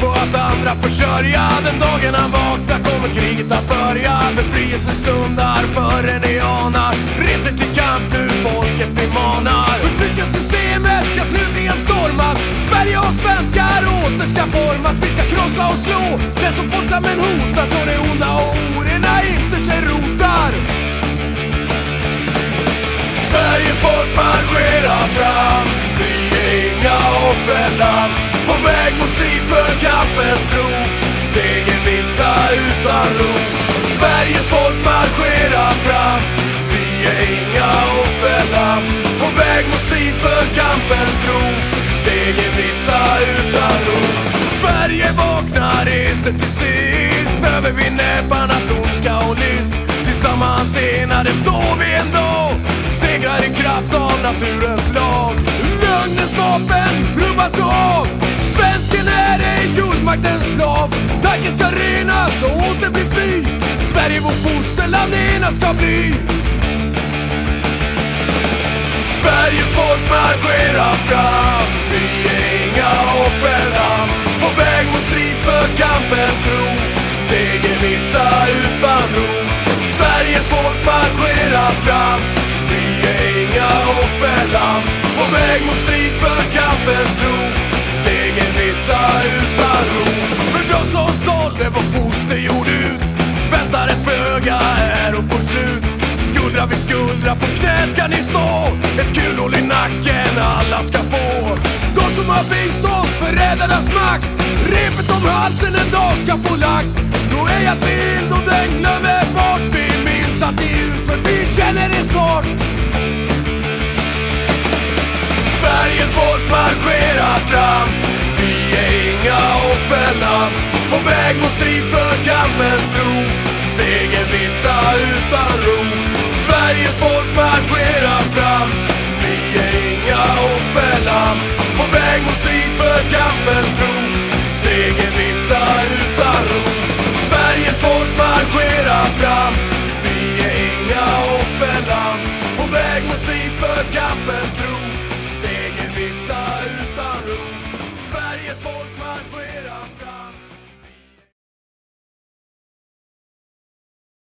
på att andra försörja Den dagen han vaknar kommer kriget att börja. Befrielsen stundar före ni anar Reser till kamp nu, folket vi manar Förtryckarsystemet ska slutligen stormas. Sverige och svenskar åter ska formas. Vi ska krossa och slå det som folksammen hotar Så det onda och orena inte Vi är inga offerlamm. På väg mot strid för kampens tro. Seger vissa utan ro. Sverige vaknar, reste till sist. Över vi ondska och list Tillsammans enade står vi ändå. Segrar i kraft av naturens lag. Lögnens vapen trubbas av. Svensken är ej jordmaktens slav. Tanken ska renas och åter bli fri. Sverige vårt fosterland enat ska bli. Sveriges folk marscherar fram. Vi är inga offerlamm På väg mot strid för kampens tro. Segervissa utan ro. Sveriges folk marscherar fram. Vi är inga offerlamm På väg mot strid för kampens tro. Vid på knä ska ni stå. Ett kulhål i nacken alla ska få. De som har bistått förrädarnas makt. Repet om halsen en dag ska få lagt. Då är jag bild och den glömmer bort. Vi minns att det ni utför, vi känner det svårt. Sveriges folk marscherar fram. Vi är inga offerland. På väg mot strid för kampens tro. Segervissa utan ro. Sveriges folk marscherar fram. Vi är inga offerlamm. På väg mot strid för kampens tro Segervissa utan ro. Sveriges folk marscherar fram.